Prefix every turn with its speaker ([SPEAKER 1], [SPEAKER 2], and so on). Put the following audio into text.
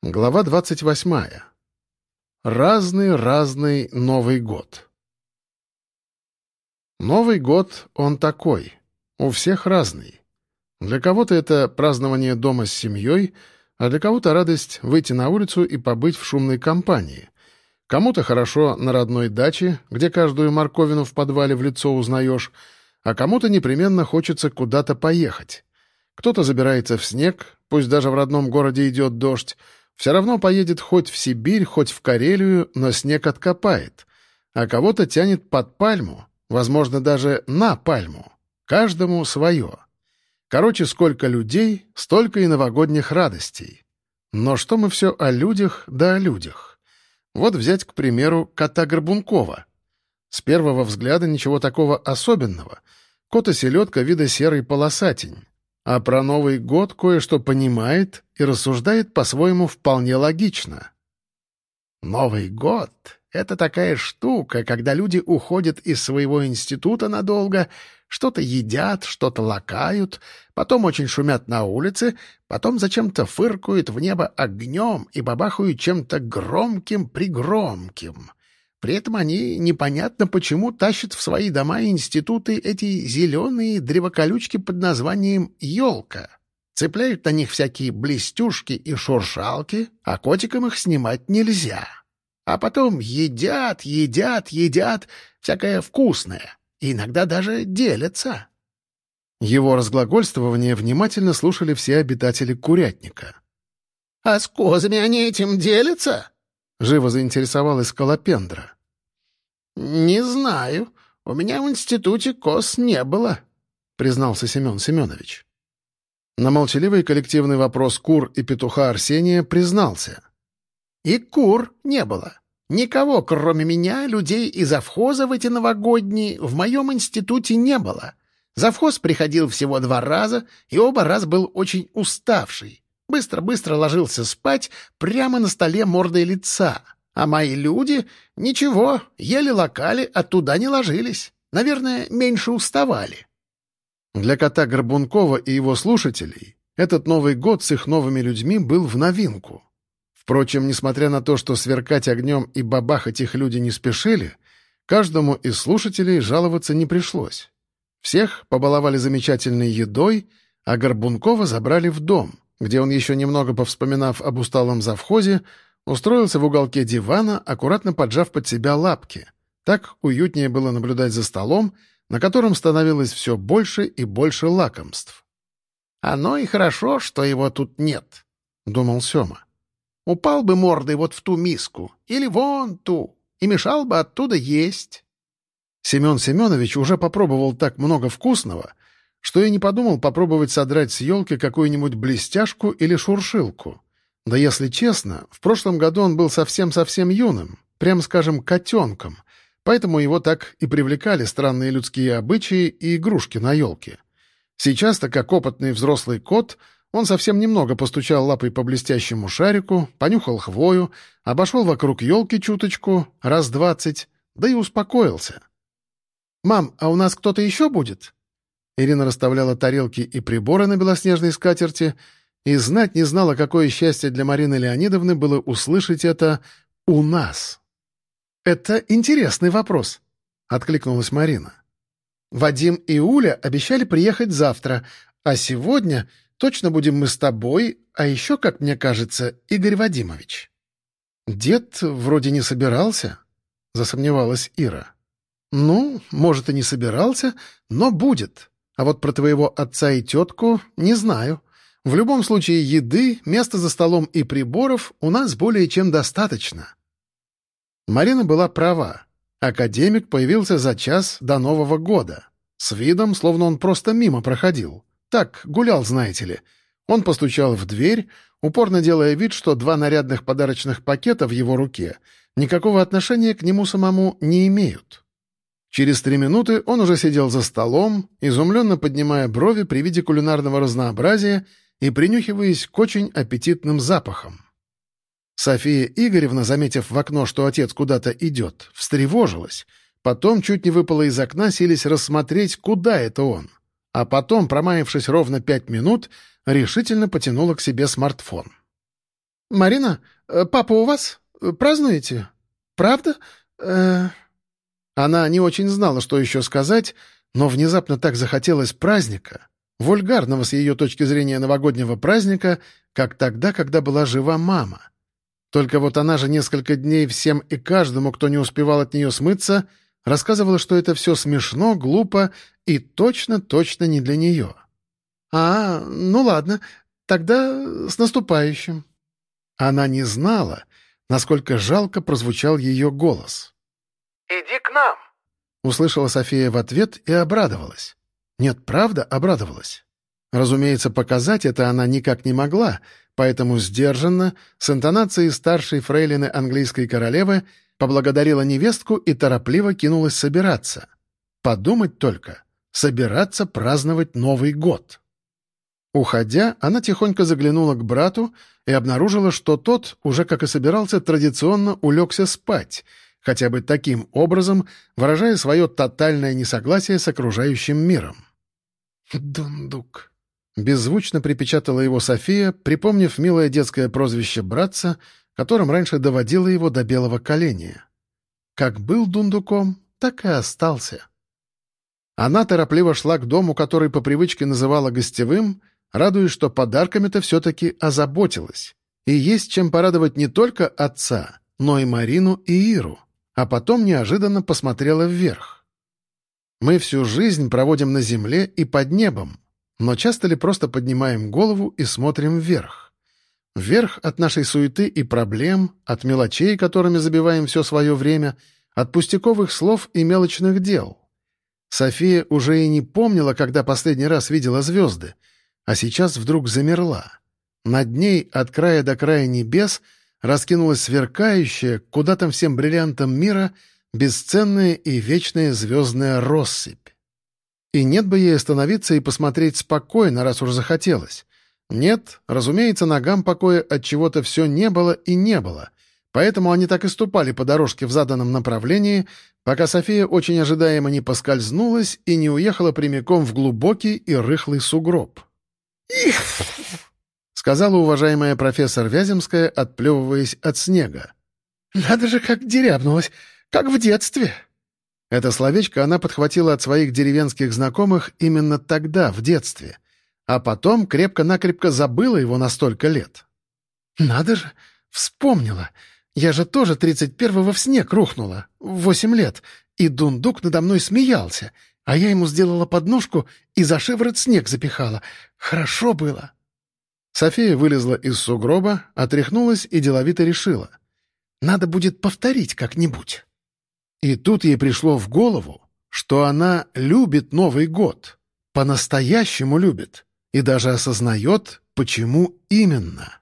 [SPEAKER 1] Глава 28. Разный-разный Новый год. Новый год, он такой. У всех разный. Для кого-то это празднование дома с семьей, а для кого-то радость выйти на улицу и побыть в шумной компании. Кому-то хорошо на родной даче, где каждую морковину в подвале в лицо узнаешь, а кому-то непременно хочется куда-то поехать. Кто-то забирается в снег, пусть даже в родном городе идет дождь, все равно поедет хоть в Сибирь, хоть в Карелию, но снег откопает. А кого-то тянет под пальму, возможно, даже на пальму. Каждому свое. Короче, сколько людей, столько и новогодних радостей. Но что мы все о людях да о людях? Вот взять, к примеру, кота Горбункова. С первого взгляда ничего такого особенного. Кот и селедка вида серый полосатень а про Новый год кое-что понимает и рассуждает по-своему вполне логично.
[SPEAKER 2] Новый год — это такая штука, когда люди уходят из своего института надолго, что-то едят, что-то лакают, потом очень шумят на улице, потом зачем-то фыркают в небо огнем и бабахают чем-то громким-пригромким. При этом они непонятно почему тащат в свои дома и институты эти зеленые древоколючки под названием «елка». Цепляют на них всякие блестюшки и шуршалки, а котикам их снимать нельзя. А потом едят, едят, едят всякое вкусное. Иногда даже делятся.
[SPEAKER 1] Его разглагольствование внимательно слушали все обитатели курятника.
[SPEAKER 2] «А с козами они этим делятся?»
[SPEAKER 1] — живо заинтересовалась Колопендра.
[SPEAKER 2] «Не знаю. У меня в институте коз не было», — признался Семен Семенович.
[SPEAKER 1] На молчаливый коллективный вопрос кур и петуха Арсения признался.
[SPEAKER 2] «И кур не было. Никого, кроме меня, людей и завхоза в эти новогодние, в моем институте не было. Завхоз приходил всего два раза, и оба раз был очень уставший. Быстро-быстро ложился спать прямо на столе мордой лица. А мои люди — ничего, ели локали, оттуда не ложились. Наверное, меньше уставали.
[SPEAKER 1] Для кота Горбункова и его слушателей этот Новый год с их новыми людьми был в новинку. Впрочем, несмотря на то, что сверкать огнем и бабахать их люди не спешили, каждому из слушателей жаловаться не пришлось. Всех побаловали замечательной едой, а Горбункова забрали в дом — где он, еще немного повспоминав об усталом завхозе, устроился в уголке дивана, аккуратно поджав под себя лапки. Так уютнее было наблюдать за столом, на котором становилось все больше и больше лакомств.
[SPEAKER 2] «Оно и хорошо, что его тут нет», — думал Сема. «Упал бы мордой вот в ту миску, или вон ту, и мешал бы оттуда есть».
[SPEAKER 1] Семен Семенович уже попробовал так много вкусного, что я не подумал попробовать содрать с елки какую-нибудь блестяшку или шуршилку. Да если честно, в прошлом году он был совсем-совсем юным, прямо скажем, котенком, поэтому его так и привлекали странные людские обычаи и игрушки на елке. Сейчас-то, как опытный взрослый кот, он совсем немного постучал лапой по блестящему шарику, понюхал хвою, обошел вокруг елки чуточку, раз двадцать, да и успокоился. «Мам, а у нас кто-то еще будет?» Ирина расставляла тарелки и приборы на белоснежной скатерти и знать не знала, какое счастье для Марины Леонидовны было услышать это «у нас». «Это интересный вопрос», — откликнулась Марина. «Вадим и Уля обещали приехать завтра, а сегодня точно будем мы с тобой, а еще, как мне кажется, Игорь Вадимович». «Дед вроде не собирался», — засомневалась Ира. «Ну, может, и не собирался, но будет. А вот про твоего отца и тетку не знаю. В любом случае, еды, места за столом и приборов у нас более чем достаточно». Марина была права. Академик появился за час до Нового года. С видом, словно он просто мимо проходил. Так, гулял, знаете ли. Он постучал в дверь, упорно делая вид, что два нарядных подарочных пакета в его руке никакого отношения к нему самому не имеют. Через три минуты он уже сидел за столом, изумленно поднимая брови при виде кулинарного разнообразия и принюхиваясь к очень аппетитным запахам. София Игоревна, заметив в окно, что отец куда-то идет, встревожилась. Потом чуть не выпала из окна, селись рассмотреть, куда это он. А потом, промаявшись ровно пять минут, решительно потянула к себе смартфон.
[SPEAKER 2] Марина, э, папа у вас? Празднуете? Правда? Э...
[SPEAKER 1] Она не очень знала, что еще сказать, но внезапно так захотелось праздника, вульгарного с ее точки зрения новогоднего праздника, как тогда, когда была жива мама. Только вот она же несколько дней всем и каждому, кто не успевал от нее смыться, рассказывала, что это все смешно, глупо и точно-точно не для нее.
[SPEAKER 2] «А, ну ладно, тогда с наступающим».
[SPEAKER 1] Она не знала, насколько жалко прозвучал ее голос.
[SPEAKER 2] «Иди к нам!»
[SPEAKER 1] Услышала София в ответ и обрадовалась. Нет, правда, обрадовалась. Разумеется, показать это она никак не могла, поэтому сдержанно, с интонацией старшей фрейлины английской королевы, поблагодарила невестку и торопливо кинулась собираться. Подумать только, собираться праздновать Новый год. Уходя, она тихонько заглянула к брату и обнаружила, что тот, уже как и собирался, традиционно улегся спать, хотя бы таким образом выражая свое тотальное несогласие с окружающим миром.
[SPEAKER 2] «Дундук», —
[SPEAKER 1] беззвучно припечатала его София, припомнив милое детское прозвище братца, которым раньше доводила его до белого коленя. Как был дундуком, так и остался. Она торопливо шла к дому, который по привычке называла гостевым, радуясь, что подарками-то все-таки озаботилась. И есть чем порадовать не только отца, но и Марину и Иру. А потом неожиданно посмотрела вверх. Мы всю жизнь проводим на земле и под небом, но часто ли просто поднимаем голову и смотрим вверх? Вверх от нашей суеты и проблем, от мелочей, которыми забиваем все свое время, от пустяковых слов и мелочных дел. София уже и не помнила, когда последний раз видела звезды — а сейчас вдруг замерла. Над ней от края до края небес раскинулась сверкающая, куда там всем бриллиантам мира, бесценная и вечная звездная россыпь. И нет бы ей остановиться и посмотреть спокойно, раз уж захотелось. Нет, разумеется, ногам покоя от чего-то все не было и не было. Поэтому они так и ступали по дорожке в заданном направлении, пока София очень ожидаемо не поскользнулась и не уехала прямиком в глубокий и рыхлый сугроб.
[SPEAKER 2] «Их!»
[SPEAKER 1] — сказала уважаемая профессор Вяземская, отплевываясь от снега.
[SPEAKER 2] «Надо же, как дерябнулась, как в детстве!»
[SPEAKER 1] Это словечко она подхватила от своих деревенских знакомых именно тогда, в детстве, а потом крепко-накрепко забыла его на столько лет.
[SPEAKER 2] «Надо же, вспомнила. Я же тоже тридцать первого в снег рухнула, в восемь лет, и Дундук надо мной смеялся, а я ему сделала подножку и за шиворот снег запихала. Хорошо было.
[SPEAKER 1] София вылезла из сугроба, отряхнулась и деловито решила.
[SPEAKER 2] Надо будет повторить как-нибудь.
[SPEAKER 1] И тут ей пришло в голову, что она любит Новый год, по-настоящему любит, и даже осознает, почему именно.